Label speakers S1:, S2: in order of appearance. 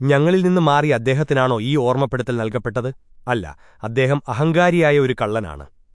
S1: ഞങ്ങളിൽ നിന്ന് മാറി അദ്ദേഹത്തിനാണോ ഈ ഓർമ്മപ്പെടുത്തൽ നൽകപ്പെട്ടത്? അല്ല അദ്ദേഹം അഹങ്കാരിയായ ഒരു കള്ളനാണ്.